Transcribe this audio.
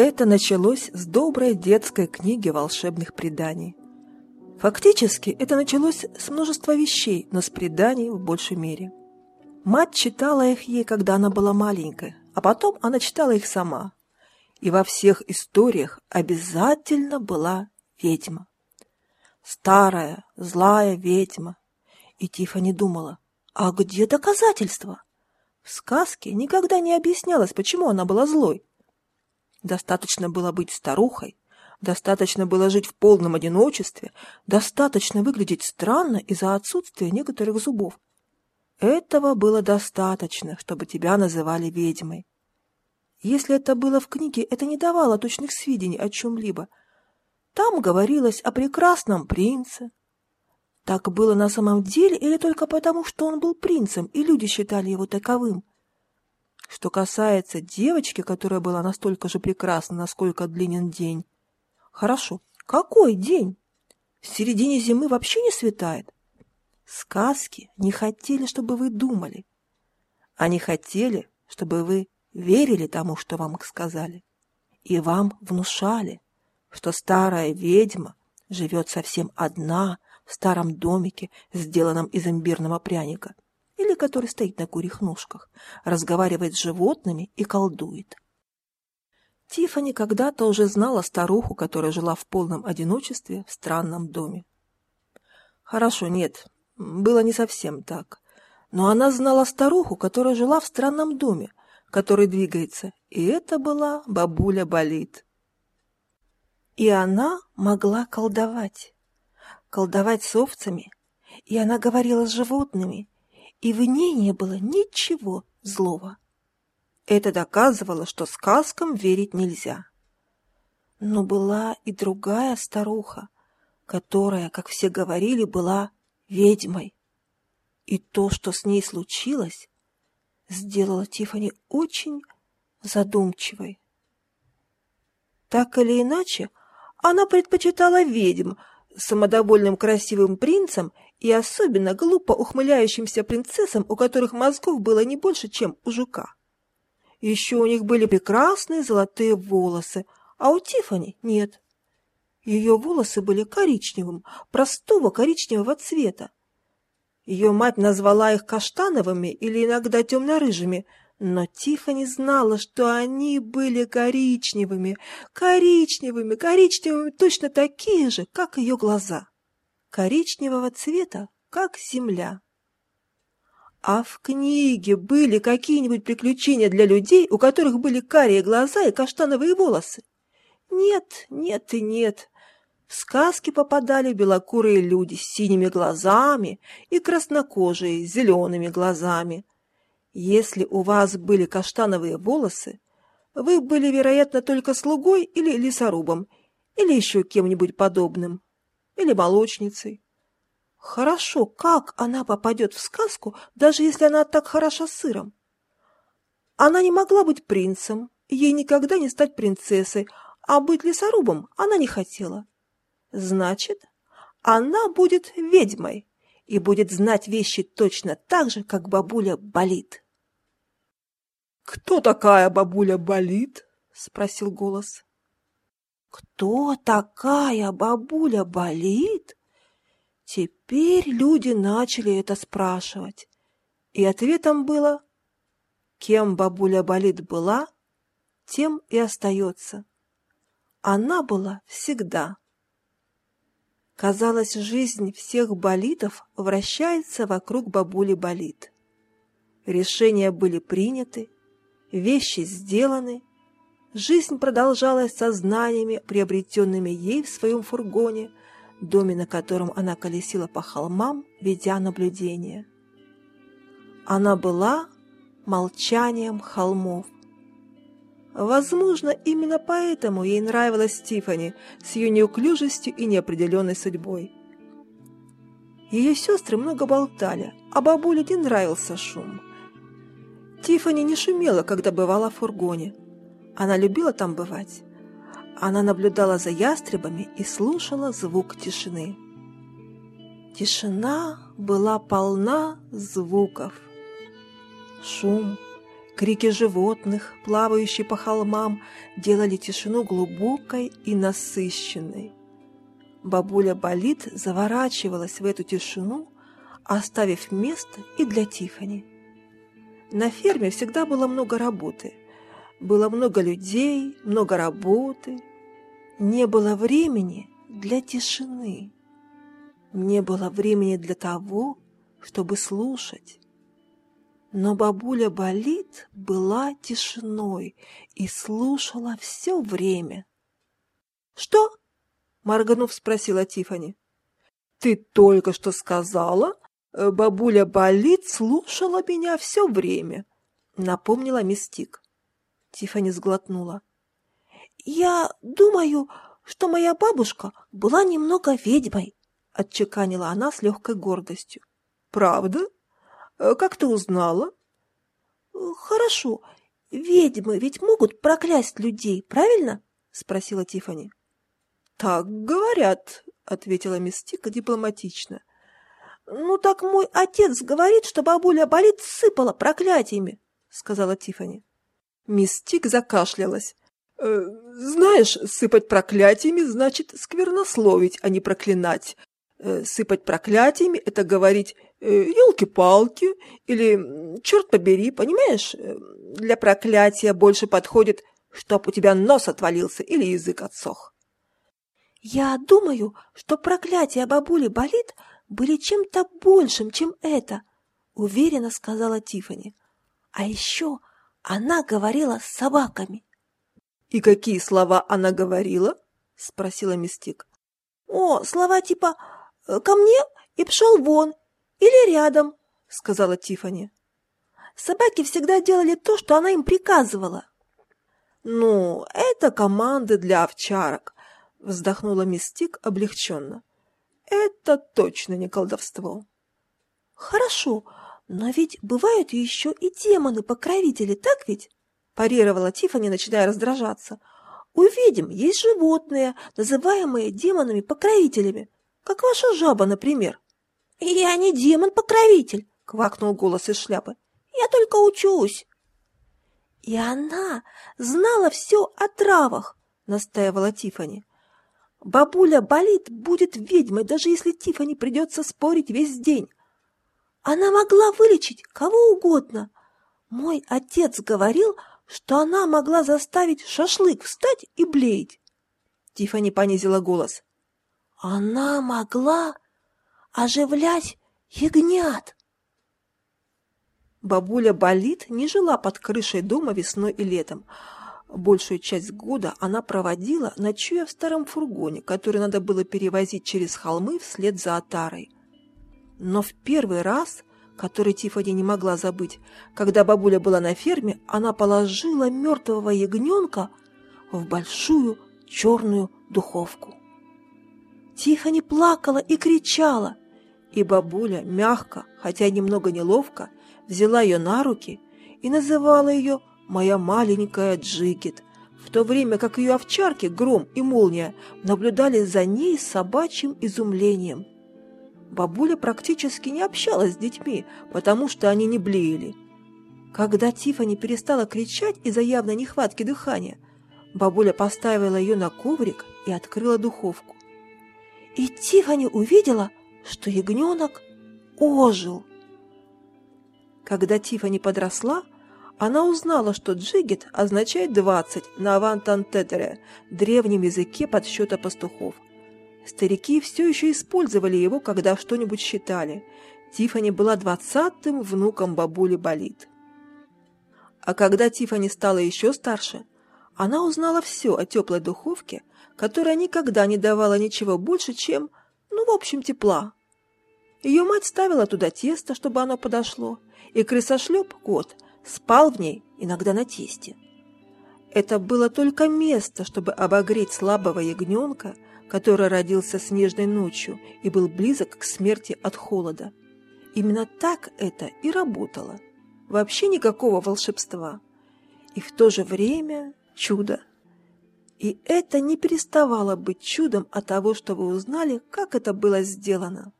Это началось с доброй детской книги волшебных преданий. Фактически это началось с множества вещей, но с преданий в большей мере. Мать читала их ей, когда она была маленькая, а потом она читала их сама. И во всех историях обязательно была ведьма. Старая, злая ведьма. И Тиффани думала, а где доказательства? В сказке никогда не объяснялось, почему она была злой. Достаточно было быть старухой, достаточно было жить в полном одиночестве, достаточно выглядеть странно из-за отсутствия некоторых зубов. Этого было достаточно, чтобы тебя называли ведьмой. Если это было в книге, это не давало точных сведений о чем-либо. Там говорилось о прекрасном принце. Так было на самом деле или только потому, что он был принцем, и люди считали его таковым? Что касается девочки, которая была настолько же прекрасна, насколько длинен день. Хорошо, какой день? В середине зимы вообще не светает. Сказки не хотели, чтобы вы думали. Они хотели, чтобы вы верили тому, что вам сказали. И вам внушали, что старая ведьма живет совсем одна в старом домике, сделанном из имбирного пряника, или который стоит на курьих ножках, разговаривает с животными и колдует. Тифани когда-то уже знала старуху, которая жила в полном одиночестве в странном доме. Хорошо, нет, было не совсем так. Но она знала старуху, которая жила в странном доме, который двигается, и это была бабуля Болит. И она могла колдовать. Колдовать с овцами, и она говорила с животными, и в ней не было ничего злого. Это доказывало, что сказкам верить нельзя. Но была и другая старуха, которая, как все говорили, была ведьмой. И то, что с ней случилось, сделало Тифани очень задумчивой. Так или иначе, она предпочитала ведьм самодовольным красивым принцем и особенно глупо ухмыляющимся принцессам, у которых мозгов было не больше, чем у жука. Еще у них были прекрасные золотые волосы, а у Тифани нет. Ее волосы были коричневым, простого коричневого цвета. Ее мать назвала их каштановыми или иногда темно-рыжими, но Тифани знала, что они были коричневыми, коричневыми, коричневыми, точно такие же, как ее глаза. Коричневого цвета, как земля. А в книге были какие-нибудь приключения для людей, у которых были карие глаза и каштановые волосы? Нет, нет и нет. В сказки попадали белокурые люди с синими глазами и краснокожие с зелеными глазами. Если у вас были каштановые волосы, вы были, вероятно, только слугой или лесорубом, или еще кем-нибудь подобным, или молочницей. Хорошо, как она попадет в сказку, даже если она так хороша сыром? Она не могла быть принцем, ей никогда не стать принцессой, а быть лесорубом она не хотела. Значит, она будет ведьмой и будет знать вещи точно так же, как бабуля болит. «Кто такая бабуля болит?» — спросил голос. «Кто такая бабуля болит?» Теперь люди начали это спрашивать, и ответом было «Кем бабуля болит была, тем и остается». Она была всегда. Казалось, жизнь всех болитов вращается вокруг бабули болит. Решения были приняты, вещи сделаны, жизнь продолжалась со знаниями, приобретенными ей в своем фургоне, доме, на котором она колесила по холмам, ведя наблюдение. Она была молчанием холмов, Возможно, именно поэтому ей нравилась Тифани с ее неуклюжестью и неопределенной судьбой. Ее сестры много болтали, а бабуле не нравился шум. Тифани не шумела, когда бывала в фургоне. Она любила там бывать. Она наблюдала за ястребами и слушала звук тишины. Тишина была полна звуков. Шум, Крики животных, плавающие по холмам, делали тишину глубокой и насыщенной. Бабуля Болит заворачивалась в эту тишину, оставив место и для Тифани. На ферме всегда было много работы. Было много людей, много работы. Не было времени для тишины. Не было времени для того, чтобы слушать. Но бабуля Болит была тишиной и слушала все время. «Что?» — моргнув, спросила Тифани. «Ты только что сказала, Э, бабуля болит, слушала меня все время, напомнила мистик. Тифани сглотнула. Я думаю, что моя бабушка была немного ведьмой, отчеканила она с легкой гордостью. Правда? Э, как ты узнала? Хорошо. Ведьмы ведь могут проклясть людей, правильно? спросила Тифани. Так говорят, ответила Мистика дипломатично. «Ну так мой отец говорит, что бабуля болит сыпала проклятиями», — сказала Тифани. Мисс Тик закашлялась. «Э, «Знаешь, сыпать проклятиями значит сквернословить, а не проклинать. Э, сыпать проклятиями — это говорить «елки-палки» или «черт побери», понимаешь? Э, для проклятия больше подходит «чтоб у тебя нос отвалился» или «язык отсох». «Я думаю, что проклятие бабули болит — были чем-то большим, чем это, уверенно сказала Тифани. А еще она говорила с собаками. И какие слова она говорила? спросила Мистик. О, слова типа «ко мне» и «пшел вон» или «рядом», сказала Тифани. Собаки всегда делали то, что она им приказывала. «Ну, это команды для овчарок», — вздохнула Мистик облегченно. Это точно не колдовство. Хорошо, но ведь бывают еще и демоны-покровители, так ведь? Парировала Тифани, начиная раздражаться. У ведьм есть животные, называемые демонами-покровителями, как ваша жаба, например. Я не демон-покровитель, квакнул голос из шляпы. Я только учусь. И она знала все о травах, настаивала Тифани. Бабуля болит, будет ведьмой, даже если Тифани придется спорить весь день. Она могла вылечить кого угодно. Мой отец говорил, что она могла заставить шашлык встать и блеять. Тифани понизила голос. Она могла оживлять ягнят. Бабуля болит не жила под крышей дома весной и летом. Большую часть года она проводила, ночуя в старом фургоне, который надо было перевозить через холмы вслед за отарой. Но в первый раз, который Тиффани не могла забыть, когда бабуля была на ферме, она положила мертвого ягненка в большую черную духовку. Тиффани плакала и кричала, и бабуля мягко, хотя немного неловко, взяла ее на руки и называла ее моя маленькая Джигит, в то время как ее овчарки Гром и Молния наблюдали за ней с собачьим изумлением. Бабуля практически не общалась с детьми, потому что они не блеяли. Когда Тифани перестала кричать из-за явной нехватки дыхания, бабуля поставила ее на коврик и открыла духовку. И Тифани увидела, что ягненок ожил. Когда Тифани подросла, она узнала, что джигит означает «двадцать» на авантантетере, древнем языке подсчета пастухов. Старики все еще использовали его, когда что-нибудь считали. Тифани была двадцатым внуком бабули Болит. А когда Тифани стала еще старше, она узнала все о теплой духовке, которая никогда не давала ничего больше, чем, ну, в общем, тепла. Ее мать ставила туда тесто, чтобы оно подошло, и крысошлеп, кот – спал в ней иногда на тесте. Это было только место, чтобы обогреть слабого ягненка, который родился снежной ночью и был близок к смерти от холода. Именно так это и работало. Вообще никакого волшебства. И в то же время чудо. И это не переставало быть чудом от того, что вы узнали, как это было сделано.